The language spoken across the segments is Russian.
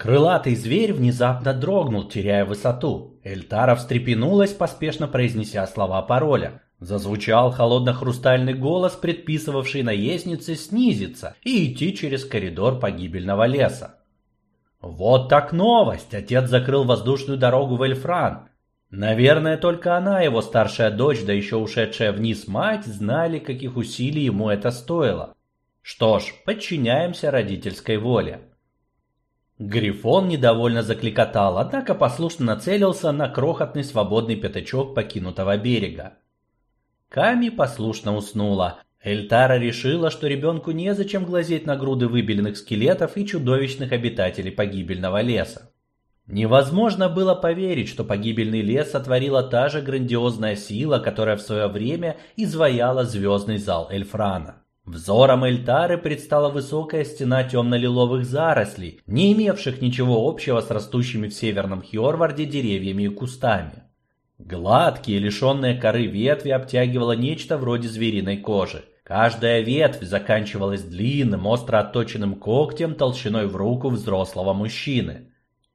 Крылатый зверь внезапно дрогнул, теряя высоту. Эльтара встрепенулась, поспешно произнеся слова пароля. Зазвучал холодно-хрустальный голос, предписывавший наезднице снизиться и идти через коридор погибельного леса. Вот так новость! Отец закрыл воздушную дорогу в Эльфран. Наверное, только она, его старшая дочь, да еще ушедшая вниз мать, знали, каких усилий ему это стоило. Что ж, подчиняемся родительской воле. Грифон недовольно закликотал, однако послушно нацелился на крохотный свободный пятачок покинутого берега. Ками послушно уснула. Эльтара решила, что ребенку незачем глазеть на груды выбеленных скелетов и чудовищных обитателей погибельного леса. Невозможно было поверить, что погибельный лес сотворила та же грандиозная сила, которая в свое время изваяла звездный зал Эльфрана. Взором Эльтары предстала высокая стена темно-лиловых зарослей, не имевших ничего общего с растущими в северном Хьорварде деревьями и кустами. Гладкие, лишенные коры ветви обтягивало нечто вроде звериной кожи. Каждая ветвь заканчивалась длинным, остро отточенным когтем толщиной в руку взрослого мужчины.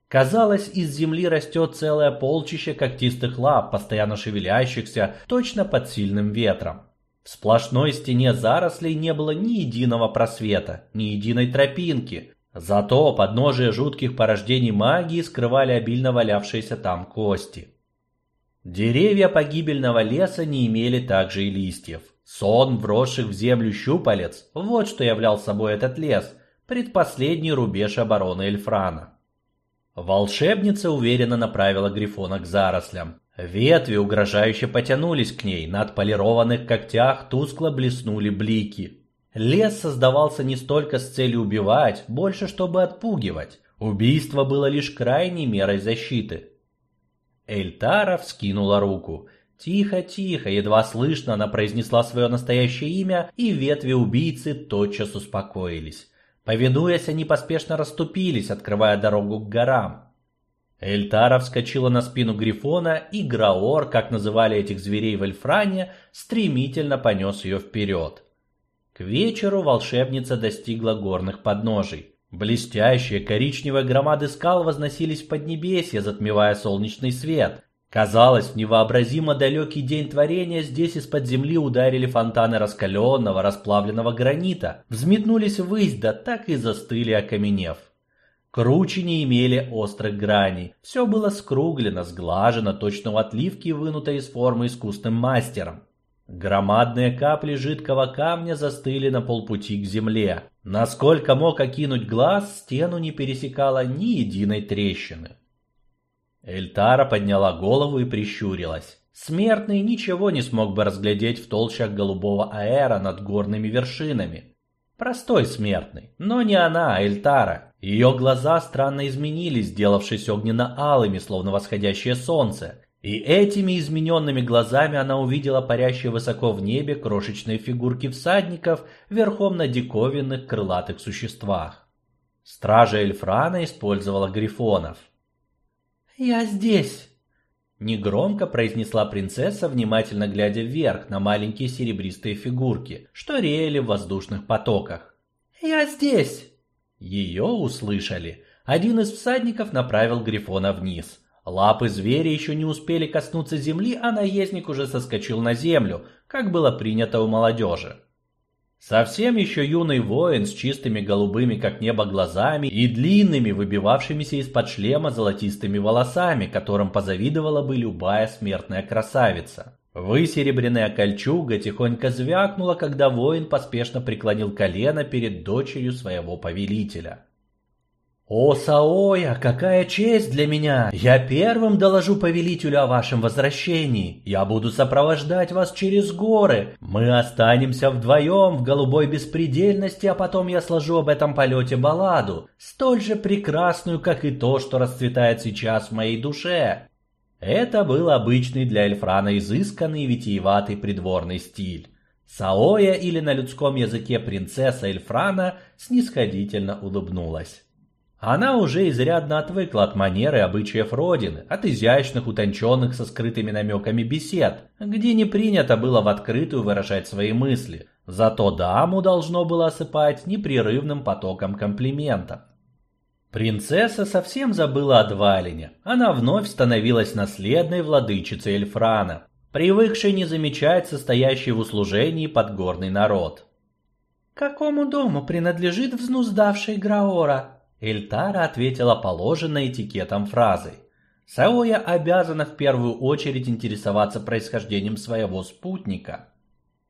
Казалось, из земли растет целое полчище когтистых лап, постоянно шевелящихся, точно под сильным ветром. В сплошной стене зарослей не было ни единого просвета, ни единой тропинки. Зато подножие жутких порождений магии скрывали обильно валявшиеся там кости. Деревья погибельного леса не имели также и листьев. Сон, вросших в землю щупалец, вот что являл собой этот лес, предпоследний рубеж обороны Эльфрана. Волшебница уверенно направила Грифона к зарослям. Ветви угрожающе потянулись к ней, на отполированных когтях тускло блеснули блики. Лес создавался не столько с целью убивать, больше чтобы отпугивать. Убийство было лишь крайней мерой защиты. Эльтара вскинула руку. Тихо-тихо, едва слышно она произнесла свое настоящее имя, и ветви убийцы тотчас успокоились. Повинуясь, они поспешно расступились, открывая дорогу к горам. Эльтара вскочила на спину Грифона, и Граор, как называли этих зверей в Эльфране, стремительно понес ее вперед. К вечеру волшебница достигла горных подножий. Блестящие коричневые громады скал возносились в поднебесье, затмевая солнечный свет. Казалось, в невообразимо далекий день творения здесь из-под земли ударили фонтаны раскаленного, расплавленного гранита, взметнулись ввысь, да так и застыли, окаменев. Кручи не имели острых граней. Все было скруглено, сглажено, точно у отливки, вынуто из формы искусным мастером. Громадные капли жидкого камня застыли на полпути к земле. Насколько мог окинуть глаз, стену не пересекала ни единой трещины. Эльтара подняла голову и прищурилась. Смертный ничего не смог бы разглядеть в толщах голубого аэра над горными вершинами. Простой смертный, но не она, а Эльтара. Ее глаза странно изменились, сделавшись огненно-алыми, словно восходящее солнце. И этими измененными глазами она увидела парящие высоко в небе крошечные фигурки всадников верхом на диковинных крылатых существах. Стража Эльфрана использовала грифонов. «Я здесь!» Негромко произнесла принцесса, внимательно глядя вверх на маленькие серебристые фигурки, что реяли в воздушных потоках. «Я здесь!» Ее услышали. Один из всадников направил Грифона вниз. Лапы зверя еще не успели коснуться земли, а наездник уже соскочил на землю, как было принято у молодежи. Совсем еще юный воин с чистыми голубыми, как небо, глазами и длинными, выбивавшимися из-под шлема золотистыми волосами, которым позавидовала бы любая смертная красавица. Высеребряная кольчуга тихонько звякнула, когда воин поспешно преклонил колено перед дочерью своего повелителя. «О, Саоя, какая честь для меня! Я первым доложу повелителю о вашем возвращении. Я буду сопровождать вас через горы. Мы останемся вдвоем в голубой беспредельности, а потом я сложу об этом полете балладу, столь же прекрасную, как и то, что расцветает сейчас в моей душе. Это был обычный для Эльфрана изысканный витиеватый придворный стиль. Саоя или на людском языке принцесса Эльфрана снисходительно улыбнулась. Она уже изрядно отвыкла от манеры и обычаев родины, от изящных, утонченных со скрытыми намеками бесед, где не принято было в открытую выражать свои мысли. Зато даму должно было осыпать непрерывным потоком комплиментов. Принцесса совсем забыла о Двалине. Она вновь становилась наследной владычицей Эльфрана, привыкшей не замечать состоящий в услужении подгорный народ. «Какому дому принадлежит взнуздавший Граора?» Эльтара ответила положенной этикетом фразой. Саоя обязана в первую очередь интересоваться происхождением своего спутника.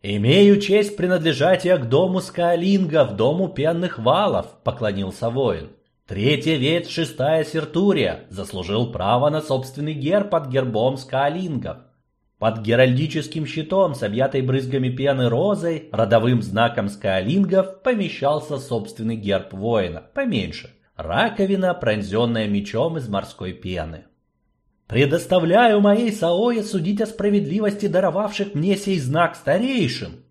«Имею честь принадлежать я к дому Скалинга, в дому пенных валов», — поклонился воин. «Третья ветвь, шестая Сертурия, заслужил право на собственный герб под гербом Скалингов. Под геральдическим щитом с объятой брызгами пены розой, родовым знаком скаолингов, помещался собственный герб воина, поменьше. Раковина, пронзенная мечом из морской пены. Предоставляю моей Саое судить о справедливости даровавших мне сей знак старейшим.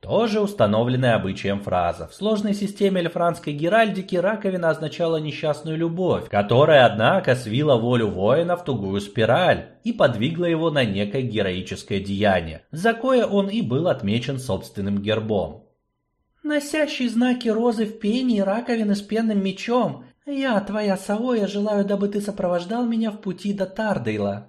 Тоже установленная обычаем фраза. В сложной системе эльфранской геральдики раковина означала несчастную любовь, которая, однако, свила волю воина в тугую спираль и подвигла его на некое героическое деяние, за кое он и был отмечен собственным гербом. «Носящий знаки розы в пене и раковины с пенным мечом, «Я, твоя Савоя, желаю, дабы ты сопровождал меня в пути до Тардейла».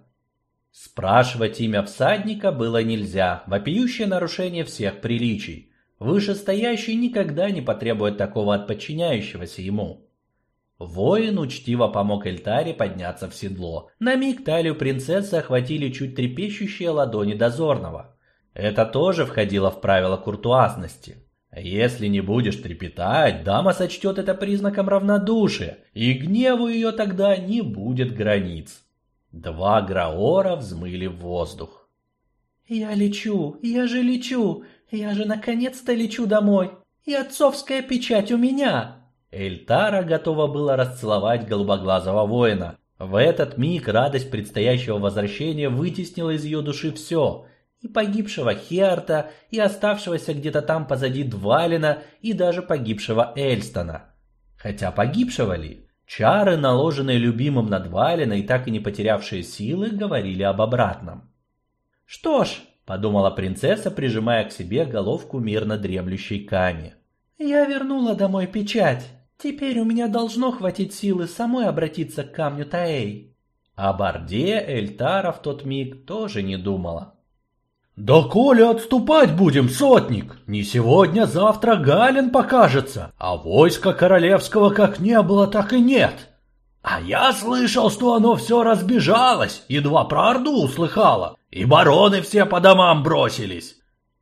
Спрашивать имя всадника было нельзя, вопиющее нарушение всех приличий. Вышестоящий никогда не потребует такого от подчиняющегося ему. Воин учтиво помог Эльтаре подняться в седло. На миг талию принцессы охватили чуть трепещущие ладони дозорного. Это тоже входило в правила куртуазности. Если не будешь трепетать, дама сочтет это признаком равнодушия, и гневу ее тогда не будет границ. Два граора взмыли в воздух. «Я лечу, я же лечу, я же наконец-то лечу домой, и отцовская печать у меня!» Эльтара готова была расцеловать голубоглазого воина. В этот миг радость предстоящего возвращения вытеснила из ее души все, и погибшего Херта, и оставшегося где-то там позади Двалина, и даже погибшего Эльстона. Хотя погибшего ли? Чары, наложенные любимым на Двалина и так и не потерявшие силы, говорили об обратном. «Что ж», — подумала принцесса, прижимая к себе головку мирно дремлющей Ками. «Я вернула домой печать. Теперь у меня должно хватить силы самой обратиться к камню Таэй». О Борде Эльтара в тот миг тоже не думала. «Да коли отступать будем, сотник, не сегодня, завтра Галин покажется, а войска королевского как не было, так и нет. А я слышал, что оно все разбежалось, едва про Орду услыхало, и бароны все по домам бросились».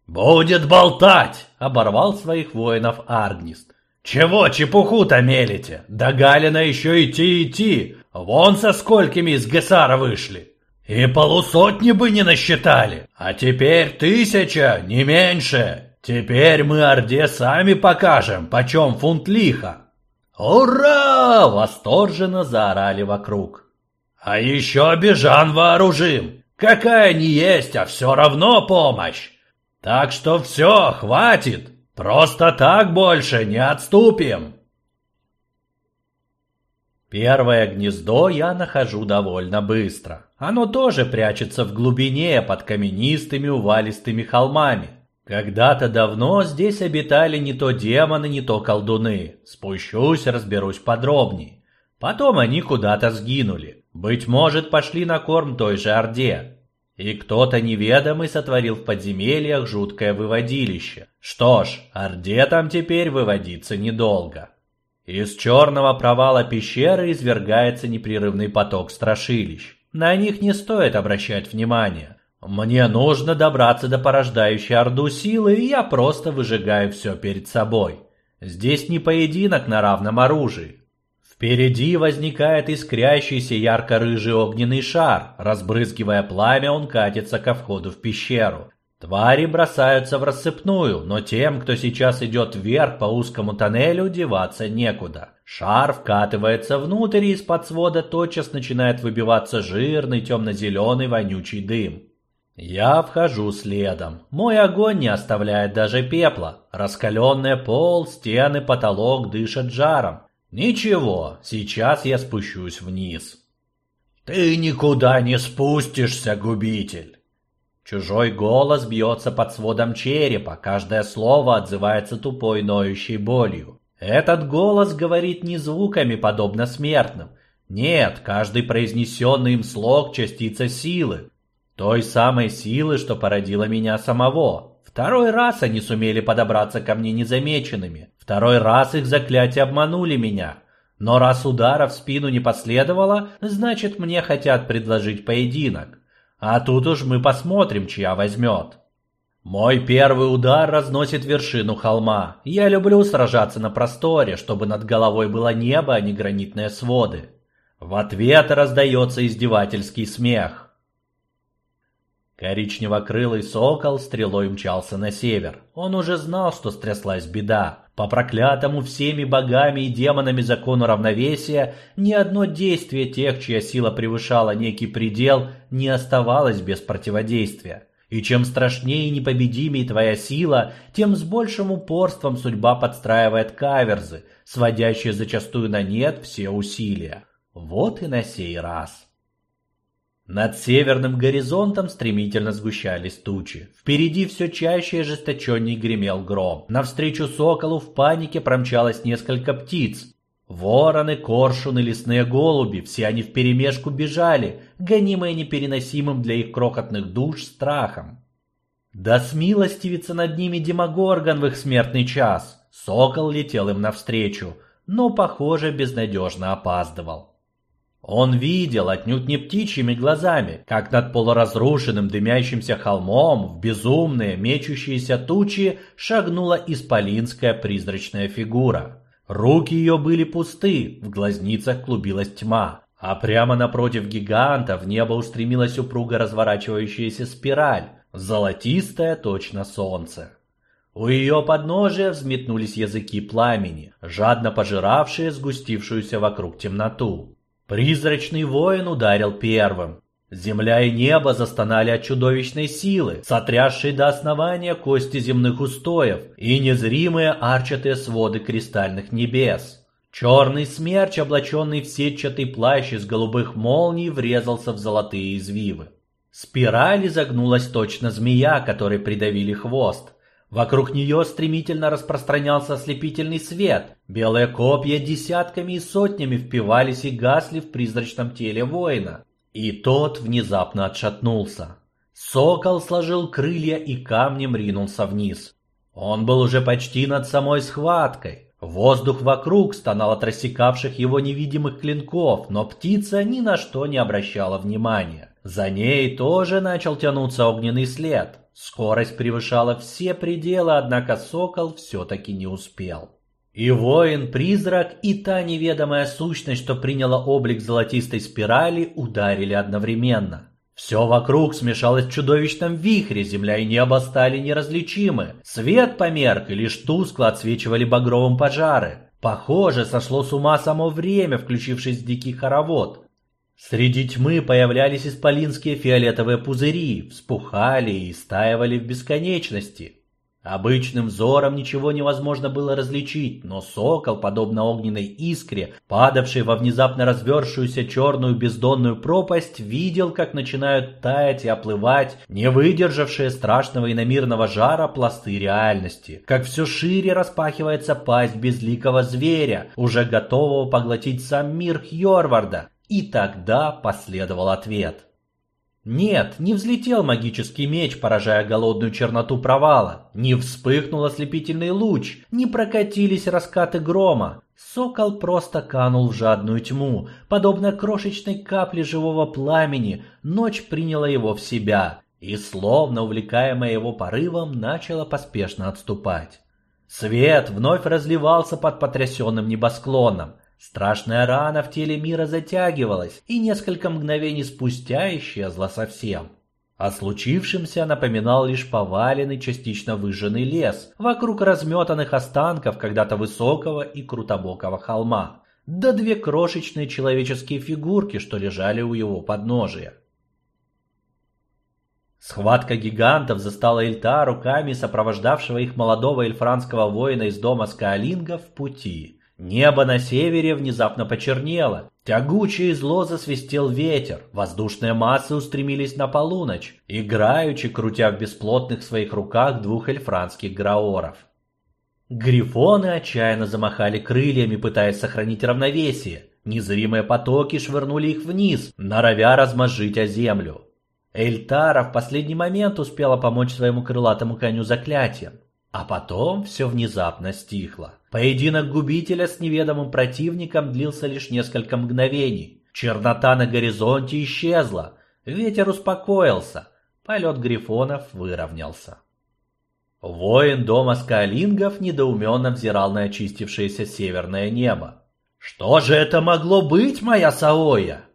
«Будет болтать!» — оборвал своих воинов Аргнист. «Чего чепуху-то мелите? До Галина еще идти-идти, вон со сколькими из Гесара вышли!» И полусотни бы не насчитали. А теперь тысяча, не меньше. Теперь мы Орде сами покажем, почем фунт лиха. «Ура!» — восторженно заорали вокруг. «А еще обижан вооружим! Какая не есть, а все равно помощь! Так что все, хватит! Просто так больше не отступим!» Первое гнездо я нахожу довольно быстро. Оно тоже прячется в глубине под каменистыми увалистыми холмами. Когда-то давно здесь обитали не то демоны, не то колдуны. Спущусь, разберусь подробнее. Потом они куда-то сгинули. Быть может, пошли на корм той же Орде. И кто-то неведомый сотворил в подземельях жуткое выводилище. Что ж, Орде там теперь выводиться недолго. Из черного провала пещеры извергается непрерывный поток страшилищ. На них не стоит обращать внимания. Мне нужно добраться до порождающей Орду силы, и я просто выжигаю все перед собой. Здесь не поединок на равном оружии. Впереди возникает искрящийся ярко-рыжий огненный шар. Разбрызгивая пламя, он катится ко входу в пещеру. Твари бросаются в рассыпную, но тем, кто сейчас идет вверх по узкому тоннелю, деваться некуда. Шар вкатывается внутрь, и из-под свода тотчас начинает выбиваться жирный темно-зеленый вонючий дым. Я вхожу следом. Мой огонь не оставляет даже пепла. Раскаленный пол, стены, потолок дышат жаром. Ничего, сейчас я спущусь вниз. «Ты никуда не спустишься, губитель!» Чужой голос бьется под сводом черепа, каждое слово отзывается тупой ноющей болью. Этот голос говорит не звуками, подобно смертным. Нет, каждый произнесенный им слог – частица силы. Той самой силы, что породила меня самого. Второй раз они сумели подобраться ко мне незамеченными. Второй раз их заклятия обманули меня. Но раз удара в спину не последовало, значит мне хотят предложить поединок. А тут уж мы посмотрим, чья возьмет. Мой первый удар разносит вершину холма. Я люблю сражаться на просторе, чтобы над головой было небо, а не гранитные своды. В ответ раздается издевательский смех. Коричневокрылый сокол стрелой мчался на север. Он уже знал, что стряслась беда. По проклятому всеми богами и демонами закону равновесия, ни одно действие тех, чья сила превышала некий предел, не оставалось без противодействия. И чем страшнее и непобедимее твоя сила, тем с большим упорством судьба подстраивает каверзы, сводящие зачастую на нет все усилия. Вот и на сей раз. Над северным горизонтом стремительно сгущались тучи. Впереди все чаще и ожесточенней гремел гром. Навстречу соколу в панике промчалось несколько птиц. Вороны, коршуны, лесные голуби, все они вперемешку бежали, гонимые непереносимым для их крохотных душ страхом. Да смилостивится над ними Демогоргон в их смертный час. Сокол летел им навстречу, но, похоже, безнадежно опаздывал. Он видел отнюдь не птичьими глазами, как над полуразрушенным дымящимся холмом в безумные мечущиеся тучи шагнула исполинская призрачная фигура. Руки ее были пусты, в глазницах клубилась тьма, а прямо напротив гиганта в небо устремилась упруго разворачивающаяся спираль, золотистая точно солнце. У ее подножия взметнулись языки пламени, жадно пожиравшие сгустившуюся вокруг темноту. Призрачный воин ударил первым, Земля и небо застонали от чудовищной силы, сотрясшей до основания кости земных устоев и незримые арчатые своды кристальных небес. Черный смерч, облаченный в сетчатый плащ из голубых молний, врезался в золотые извивы. Спираль изогнулась точно змея, которой придавили хвост. Вокруг нее стремительно распространялся ослепительный свет. Белые копья десятками и сотнями впивались и гасли в призрачном теле воина. И тот внезапно отшатнулся. Сокол сложил крылья и камнем ринулся вниз. Он был уже почти над самой схваткой. Воздух вокруг стонал от рассекавших его невидимых клинков, но птица ни на что не обращала внимания. За ней тоже начал тянуться огненный след. Скорость превышала все пределы, однако сокол все-таки не успел. И воин-призрак, и та неведомая сущность, что приняла облик золотистой спирали, ударили одновременно. Все вокруг смешалось в чудовищном вихре, земля и небо стали неразличимы. Свет померк, и лишь тускло отсвечивали багровым пожары. Похоже, сошло с ума само время, включившись в дикий хоровод. Среди тьмы появлялись исполинские фиолетовые пузыри, вспухали и стаивали в бесконечности. Обычным взором ничего невозможно было различить, но сокол, подобно огненной искре, падавшей во внезапно развершуюся черную бездонную пропасть, видел, как начинают таять и оплывать не выдержавшие страшного иномирного жара пласты реальности, как все шире распахивается пасть безликого зверя, уже готового поглотить сам мир Хьорварда. И тогда последовал ответ. Нет, не взлетел магический меч, поражая голодную черноту провала, не вспыхнул ослепительный луч, не прокатились раскаты грома. Сокол просто канул в жадную тьму, подобно крошечной капле живого пламени, ночь приняла его в себя и, словно увлекаемая его порывом, начала поспешно отступать. Свет вновь разливался под потрясенным небосклоном, Страшная рана в теле мира затягивалась и несколько мгновений спустя исчезла совсем. О случившемся напоминал лишь поваленный, частично выжженный лес, вокруг разметанных останков когда-то высокого и крутобокого холма, да две крошечные человеческие фигурки, что лежали у его подножия. Схватка гигантов застала Эльта руками сопровождавшего их молодого эльфранского воина из дома Скаолинга в пути. Небо на севере внезапно почернело. Тягуче и зло засвистел ветер. Воздушные массы устремились на полуночь, играючи, крутя в бесплотных своих руках двух эльфранских граоров. Грифоны отчаянно замахали крыльями, пытаясь сохранить равновесие. Незримые потоки швырнули их вниз, норовя размозжить о землю. Эльтара в последний момент успела помочь своему крылатому коню заклятием. А потом все внезапно стихло. Поединок губителя с неведомым противником длился лишь несколько мгновений. Чернота на горизонте исчезла, ветер успокоился, полет грифонов выровнялся. Воин дома скалингов недоуменно взирал на очистившееся северное небо. «Что же это могло быть, моя Саоя?»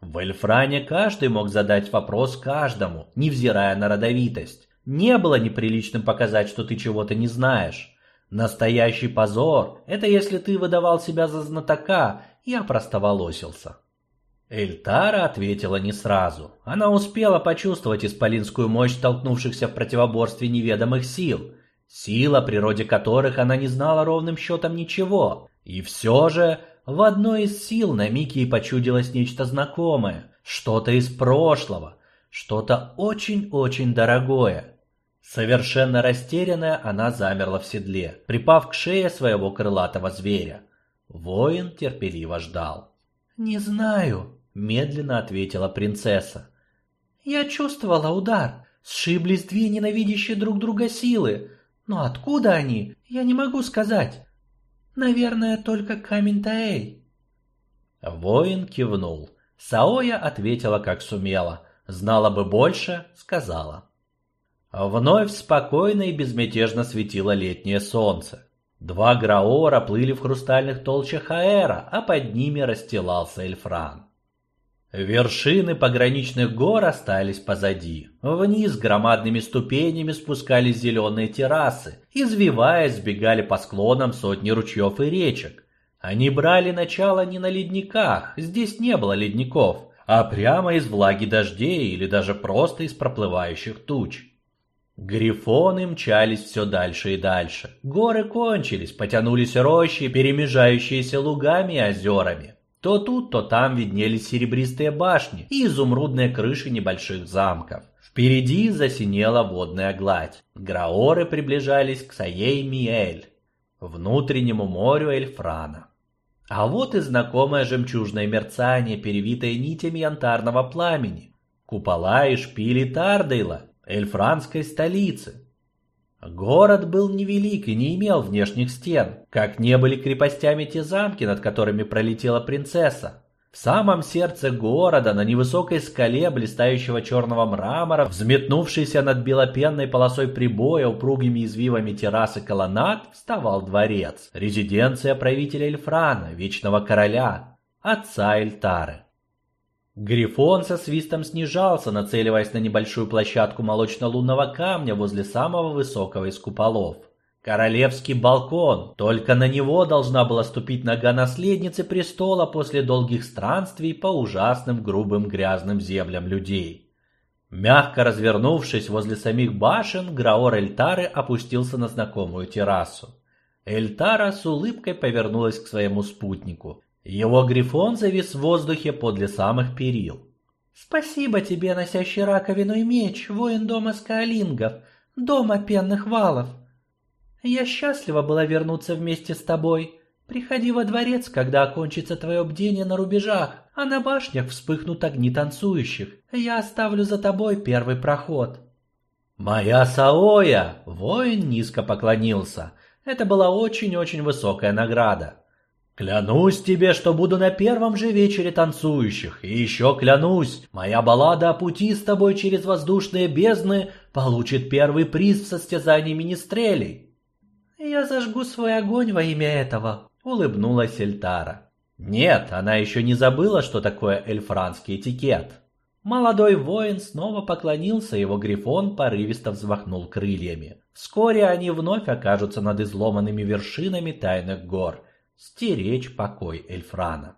В Эльфране каждый мог задать вопрос каждому, невзирая на родовитость. Не было неприличным показать, что ты чего-то не знаешь. Настоящий позор – это если ты выдавал себя за знатока и опростоволосился. Эльтара ответила не сразу. Она успела почувствовать исполинскую мощь столкнувшихся в противоборстве неведомых сил. Сила, природе которых она не знала ровным счетом ничего. И все же в одной из сил на миг ей почудилось нечто знакомое. Что-то из прошлого. Что-то очень-очень дорогое. Совершенно растерянная, она замерла в седле, припав к шее своего крылатого зверя. Воин терпеливо ждал. «Не знаю», — медленно ответила принцесса. «Я чувствовала удар. Сшиблись две ненавидящие друг друга силы. Но откуда они, я не могу сказать. Наверное, только камень Таэль». Воин кивнул. Саоя ответила, как сумела. Знала бы больше, сказала. Вновь спокойно и безмятежно светило летнее солнце. Два граора плыли в хрустальных толщах аэра, а под ними расстилался Эльфран. Вершины пограничных гор остались позади. Вниз громадными ступенями спускались зеленые террасы, извиваясь, сбегали по склонам сотни ручьев и речек. Они брали начало не на ледниках, здесь не было ледников, а прямо из влаги дождей или даже просто из проплывающих туч. Грифоны мчались все дальше и дальше. Горы кончились, потянулись рощи, перемежающиеся лугами и озерами. То тут, то там виднелись серебристые башни и изумрудные крыши небольших замков. Впереди засинела водная гладь. Граоры приближались к Саей-Миэль, внутреннему морю Эльфрана. А вот и знакомое жемчужное мерцание, перевитое нитями янтарного пламени. Купола и шпили Тардейла, эльфранской столицы. Город был невелик и не имел внешних стен, как не были крепостями те замки, над которыми пролетела принцесса. В самом сердце города, на невысокой скале блистающего черного мрамора, взметнувшейся над белопенной полосой прибоя упругими извивами террасы колоннад, вставал дворец, резиденция правителя Эльфрана, вечного короля, отца Эльтары. Грифон со свистом снижался, нацеливаясь на небольшую площадку молочно-лунного камня возле самого высокого из куполов. Королевский балкон, только на него должна была ступить нога наследницы престола после долгих странствий по ужасным грубым грязным землям людей. Мягко развернувшись возле самих башен, Граор Эльтары опустился на знакомую террасу. Эльтара с улыбкой повернулась к своему спутнику. Его грифон завис в воздухе подле самых перил. «Спасибо тебе, носящий раковину и меч, воин дома скалингов, дома пенных валов. Я счастлива была вернуться вместе с тобой. Приходи во дворец, когда окончится твое бдение на рубежах, а на башнях вспыхнут огни танцующих. Я оставлю за тобой первый проход». «Моя Саоя!» — воин низко поклонился. Это была очень-очень высокая награда. Клянусь тебе, что буду на первом же вечере танцующих, и еще клянусь, моя баллада о пути с тобой через воздушные бездны получит первый приз в состязании министрелей. Я зажгу свой огонь во имя этого, улыбнулась Эльтара. Нет, она еще не забыла, что такое эльфранский этикет. Молодой воин снова поклонился, его грифон порывисто взмахнул крыльями. Вскоре они вновь окажутся над изломанными вершинами тайных гор – стеречь покой Эльфрана.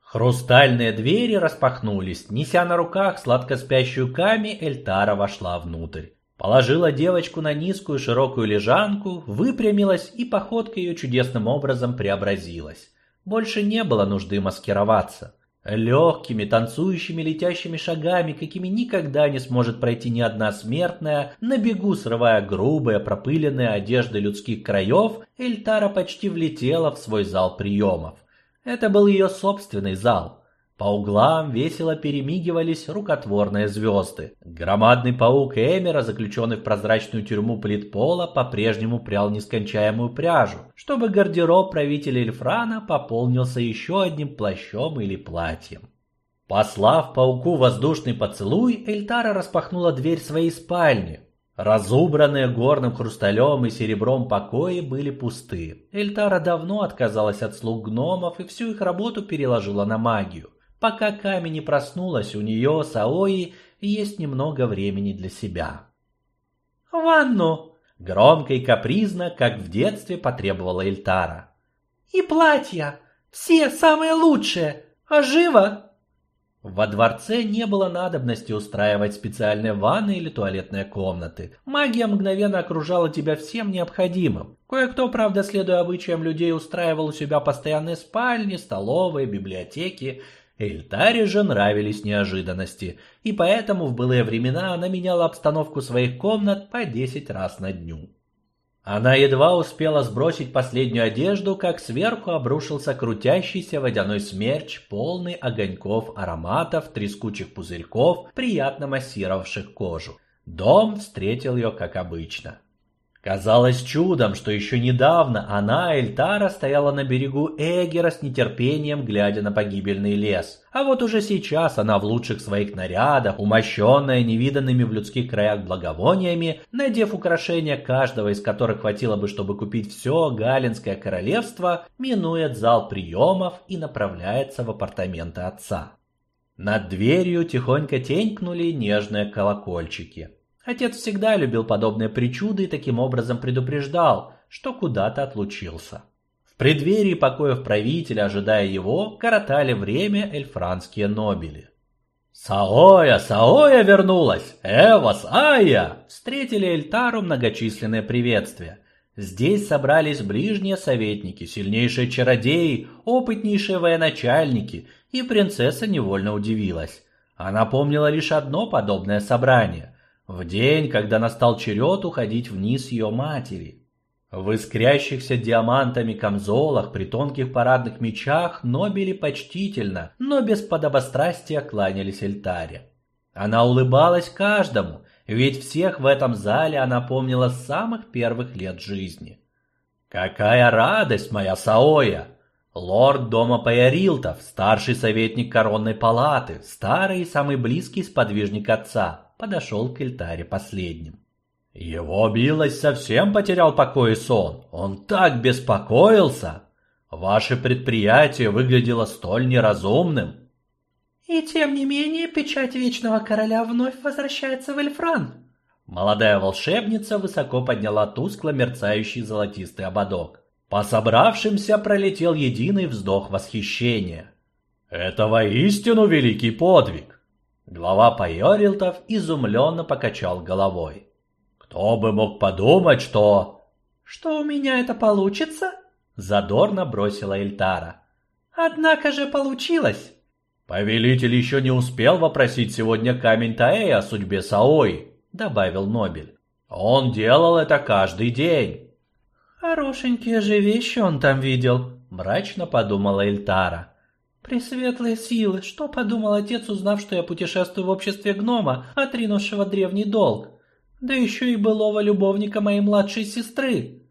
Хрустальные двери распахнулись. Неся на руках сладко спящую Ками, Эльтара вошла внутрь. Положила девочку на низкую широкую лежанку, выпрямилась, и походка ее чудесным образом преобразилась. Больше не было нужды маскироваться. Легкими, танцующими, летящими шагами, какими никогда не сможет пройти ни одна смертная, на бегу срывая грубые, пропыленные одежды людских краев, Эльтара почти влетела в свой зал приемов. Это был ее собственный зал. По углам весело перемигивались рукотворные звезды. Громадный паук Эмера, заключенный в прозрачную тюрьму плит пола, по-прежнему прял нескончаемую пряжу, чтобы гардероб правителя Эльфрана пополнился еще одним плащом или платьем. Послав пауку воздушный поцелуй, Эльтара распахнула дверь своей спальни. Разубранные горным хрусталем и серебром покои были пусты. Эльтара давно отказалась от слуг гномов и всю их работу переложила на магию. Пока Ками не проснулась, у нее, Саои, есть немного времени для себя. «Ванну!» — громко и капризно, как в детстве потребовала Эльтара. «И платья! Все самые лучшие! А живо!» Во дворце не было надобности устраивать специальные ванны или туалетные комнаты. Магия мгновенно окружала тебя всем необходимым. Кое-кто, правда, следуя обычаям людей, устраивал у себя постоянные спальни, столовые, библиотеки – Эльтаре же нравились неожиданности, и поэтому в былые времена она меняла обстановку своих комнат по 10 раз на дню. Она едва успела сбросить последнюю одежду, как сверху обрушился крутящийся водяной смерч, полный огоньков, ароматов, трескучих пузырьков, приятно массировавших кожу. Дом встретил ее как обычно. Казалось чудом, что еще недавно она, Эльтара, стояла на берегу Эгера с нетерпением, глядя на погибельный лес. А вот уже сейчас она в лучших своих нарядах, умощенная невиданными в людских краях благовониями, надев украшения каждого из которых хватило бы, чтобы купить все Галинское королевство, минует зал приемов и направляется в апартаменты отца. Над дверью тихонько тенькнули нежные колокольчики. Отец всегда любил подобные причуды и таким образом предупреждал, что куда-то отлучился. В преддверии покоев правителя, ожидая его, коротали время эльфранские нобели. «Саоя, Саоя вернулась! Эвас, Ая!» Встретили Эльтару многочисленные приветствия. Здесь собрались ближние советники, сильнейшие чародеи, опытнейшие военачальники, и принцесса невольно удивилась. Она помнила лишь одно подобное собрание – в день, когда настал черед уходить вниз ее матери. В искрящихся диамантами камзолах при тонких парадных мечах Нобели почтительно, но без подобострастия кланялись Эльтаре. Она улыбалась каждому, ведь всех в этом зале она помнила с самых первых лет жизни. «Какая радость, моя Саоя!» Лорд дома Паярилтов, старший советник коронной палаты, старый и самый близкий сподвижник отца, подошел к Эльтаре последним. Его билось совсем потерял покой и сон. Он так беспокоился. Ваше предприятие выглядело столь неразумным. И тем не менее печать Вечного Короля вновь возвращается в Эльфран. Молодая волшебница высоко подняла тускло мерцающий золотистый ободок. По собравшимся пролетел единый вздох восхищения. Это воистину великий подвиг. Глава Пайорилтов изумленно покачал головой. «Кто бы мог подумать, что...» «Что у меня это получится?» Задорно бросила Эльтара. «Однако же получилось!» «Повелитель еще не успел вопросить сегодня камень Таэя о судьбе Саой», добавил Нобель. «Он делал это каждый день». «Хорошенькие же вещи он там видел», мрачно подумала Эльтара. Пресветлые силы, что подумал отец, узнав, что я путешествую в обществе гнома, отринувшего древний долг? Да еще и былого любовника моей младшей сестры.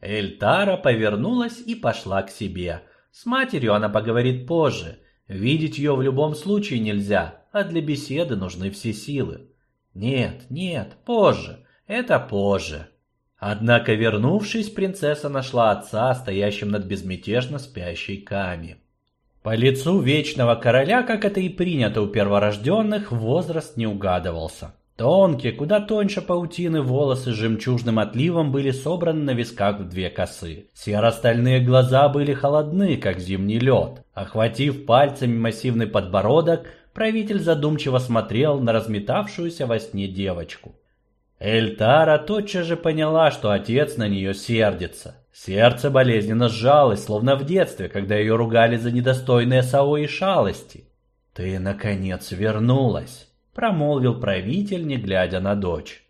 Эльтара повернулась и пошла к себе. С матерью она поговорит позже. Видеть ее в любом случае нельзя, а для беседы нужны все силы. Нет, нет, позже. Это позже. Однако, вернувшись, принцесса нашла отца, стоящим над безмятежно спящей Ками. По лицу вечного короля, как это и принято у перворожденных, возраст не угадывался. Тонкие, куда тоньше паутины волосы с жемчужным отливом были собраны на висках в две косы. Серо-стальные глаза были холодны, как зимний лед. Охватив пальцами массивный подбородок, правитель задумчиво смотрел на разметавшуюся во сне девочку. Эльтара тотчас же поняла, что отец на нее сердится. Сердце болезненно сжалось, словно в детстве, когда ее ругали за недостойные Сао и шалости. Ты, наконец, вернулась, промолвил правитель, не глядя на дочь.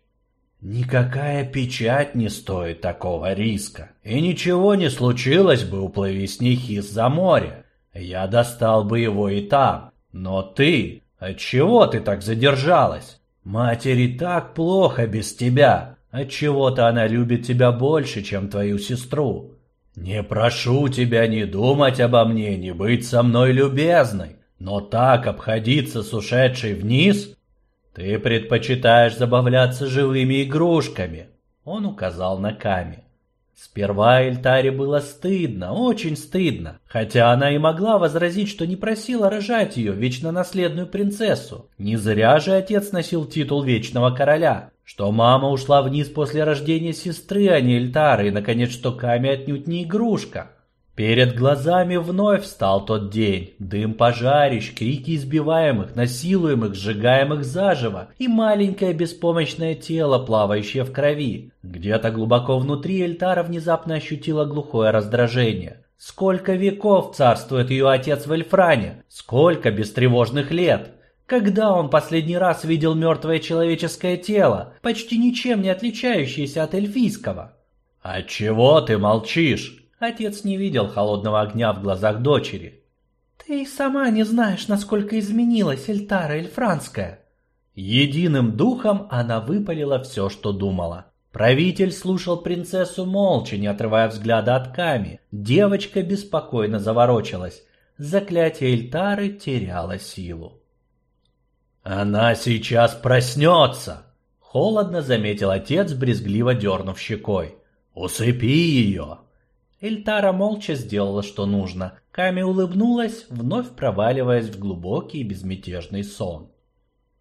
Никакая печать не стоит такого риска, и ничего не случилось бы, уплыви снихис за море. Я достал бы его и там, но ты, отчего ты так задержалась? Матери так плохо без тебя, отчего-то она любит тебя больше, чем твою сестру. Не прошу тебя не думать обо мне, не быть со мной любезной, но так обходиться с ушедшей вниз? Ты предпочитаешь забавляться живыми игрушками. Он указал на Ками. Сперва Эльтаре было стыдно, очень стыдно, хотя она и могла возразить, что не просила рожать ее, вечно наследную принцессу. Не зря же отец носил титул Вечного Короля, что мама ушла вниз после рождения сестры, а не Эльтары, и, наконец, что Ками отнюдь не игрушка. Перед глазами вновь встал тот день. Дым пожарищ, крики избиваемых, насилуемых, сжигаемых заживо и маленькое беспомощное тело, плавающее в крови. Где-то глубоко внутри Эльтара внезапно ощутила глухое раздражение. Сколько веков царствует ее отец в Эльфране? Сколько бестревожных лет? Когда он последний раз видел мертвое человеческое тело, почти ничем не отличающееся от эльфийского? «Отчего ты молчишь?» Отец не видел холодного огня в глазах дочери. «Ты и сама не знаешь, насколько изменилась Эльтара Эльфранская». Единым духом она выпалила все, что думала. Правитель слушал принцессу молча, не отрывая взгляда от Ками. Девочка беспокойно заворочилась. Заклятие Эльтары теряло силу. «Она сейчас проснется!» Холодно заметил отец, брезгливо дернув щекой. «Усыпи ее!» Эльтара молча сделала, что нужно. Ками улыбнулась, вновь проваливаясь в глубокий безмятежный сон.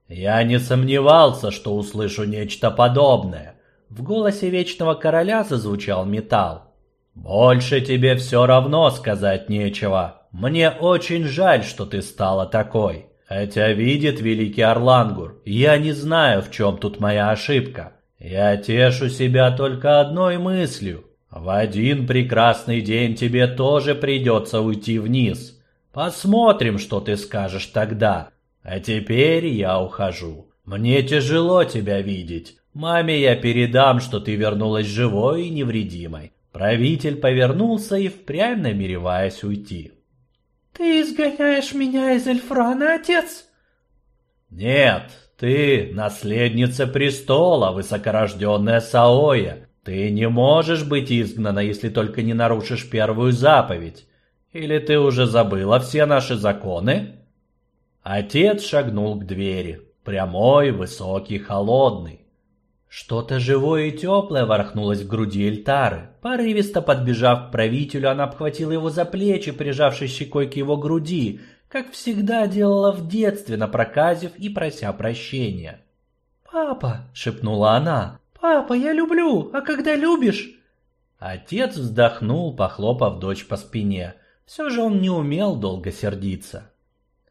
«Я не сомневался, что услышу нечто подобное». В голосе Вечного Короля зазвучал металл. «Больше тебе все равно сказать нечего. Мне очень жаль, что ты стала такой. Хотя видит великий Орлангур, я не знаю, в чем тут моя ошибка. Я тешу себя только одной мыслью. В один прекрасный день тебе тоже придется уйти вниз. Посмотрим, что ты скажешь тогда. А теперь я ухожу. Мне тяжело тебя видеть. Маме я передам, что ты вернулась живой и невредимой. Правитель повернулся и впрямь намереваясь уйти. «Ты изгоняешь меня из Эльфрана, отец?» «Нет, ты наследница престола, высокорожденная Саоя, ты не можешь быть изгнана, если только не нарушишь первую заповедь. Или ты уже забыла все наши законы? Отец шагнул к двери, прямой, высокий, холодный. Что-то живое и теплое ворохнулось в груди Эльтары. Порывисто подбежав к правителю, она обхватила его за плечи, прижавшись щекой к его груди, как всегда делала в детстве, напроказив и прося прощения. «Папа!» — шепнула она. «Папа, я люблю, а когда любишь...» Отец вздохнул, похлопав дочь по спине. Все же он не умел долго сердиться.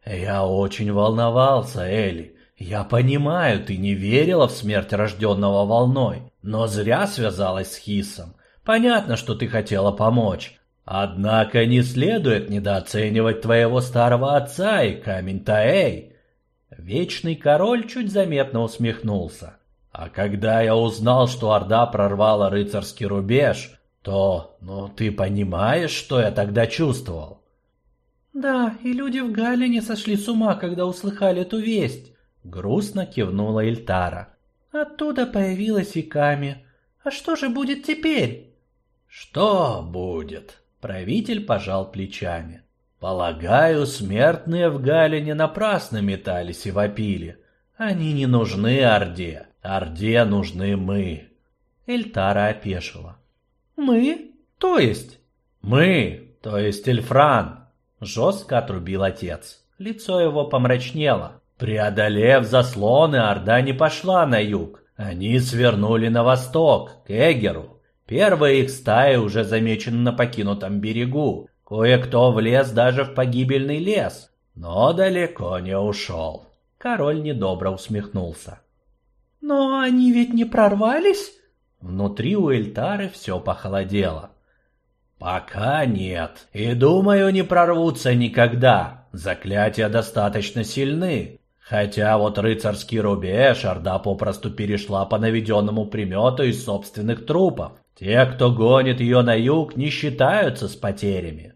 «Я очень волновался, Элли. Я понимаю, ты не верила в смерть рожденного волной, но зря связалась с Хисом. Понятно, что ты хотела помочь. Однако не следует недооценивать твоего старого отца и камень Таэй». Вечный король чуть заметно усмехнулся. А когда я узнал, что Орда прорвала рыцарский рубеж, то, ну, ты понимаешь, что я тогда чувствовал? Да, и люди в Галине сошли с ума, когда услыхали эту весть. Грустно кивнула Ильтара. Оттуда появилась и Ками. А что же будет теперь? Что будет? Правитель пожал плечами. Полагаю, смертные в Галине напрасно метались и вопили. Они не нужны Орде. Орде нужны мы. Эльтара опешила. Мы? То есть? Мы, то есть Эльфран. Жестко отрубил отец. Лицо его помрачнело. Преодолев заслоны, Орда не пошла на юг. Они свернули на восток, к Эгеру. Первая их стая уже замечена на покинутом берегу. Кое-кто влез даже в погибельный лес, но далеко не ушел. Король недобро усмехнулся. «Но они ведь не прорвались?» Внутри у Эльтары все похолодело. «Пока нет, и думаю, не прорвутся никогда. заклятия достаточно сильны. Хотя вот рыцарский рубеж Орда попросту перешла по наведенному примету из собственных трупов. Те, кто гонит ее на юг, не считаются с потерями.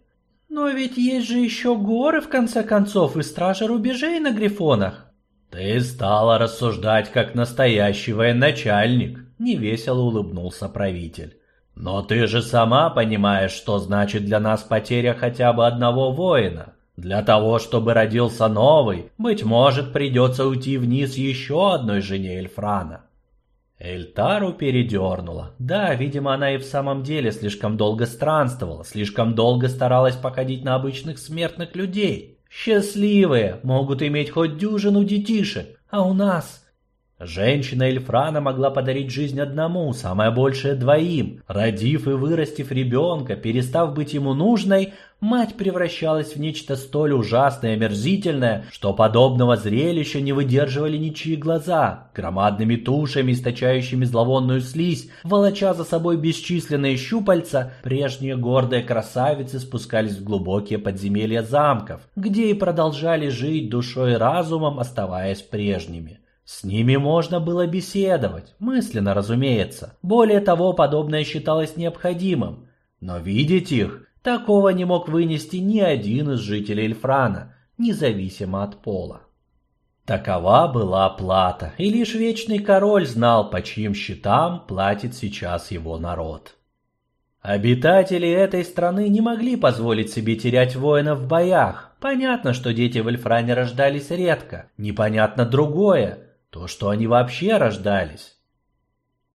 Но ведь есть же еще горы, в конце концов, и стражи рубежей на Грифонах. Ты стала рассуждать как настоящий военачальник, невесело улыбнулся правитель. Но ты же сама понимаешь, что значит для нас потеря хотя бы одного воина. Для того, чтобы родился новый, быть может, придется уйти вниз еще одной жене Эльфрана. Эльтару передернула. Да, видимо, она и в самом деле слишком долго странствовала, слишком долго старалась походить на обычных смертных людей. Счастливые могут иметь хоть дюжину детишек, а у нас Женщина Эльфрана могла подарить жизнь одному, самое большее двоим. Родив и вырастив ребенка, перестав быть ему нужной, мать превращалась в нечто столь ужасное и омерзительное, что подобного зрелища не выдерживали ничьи глаза. Громадными тушами, источающими зловонную слизь, волоча за собой бесчисленные щупальца, прежние гордые красавицы спускались в глубокие подземелья замков, где и продолжали жить душой и разумом, оставаясь прежними. С ними можно было беседовать, мысленно, разумеется. Более того, подобное считалось необходимым. Но видеть их такого не мог вынести ни один из жителей Эльфрана, независимо от пола. Такова была плата, и лишь Вечный Король знал, по чьим счетам платит сейчас его народ. Обитатели этой страны не могли позволить себе терять воинов в боях. Понятно, что дети в Эльфране рождались редко. Непонятно другое. То, что они вообще рождались.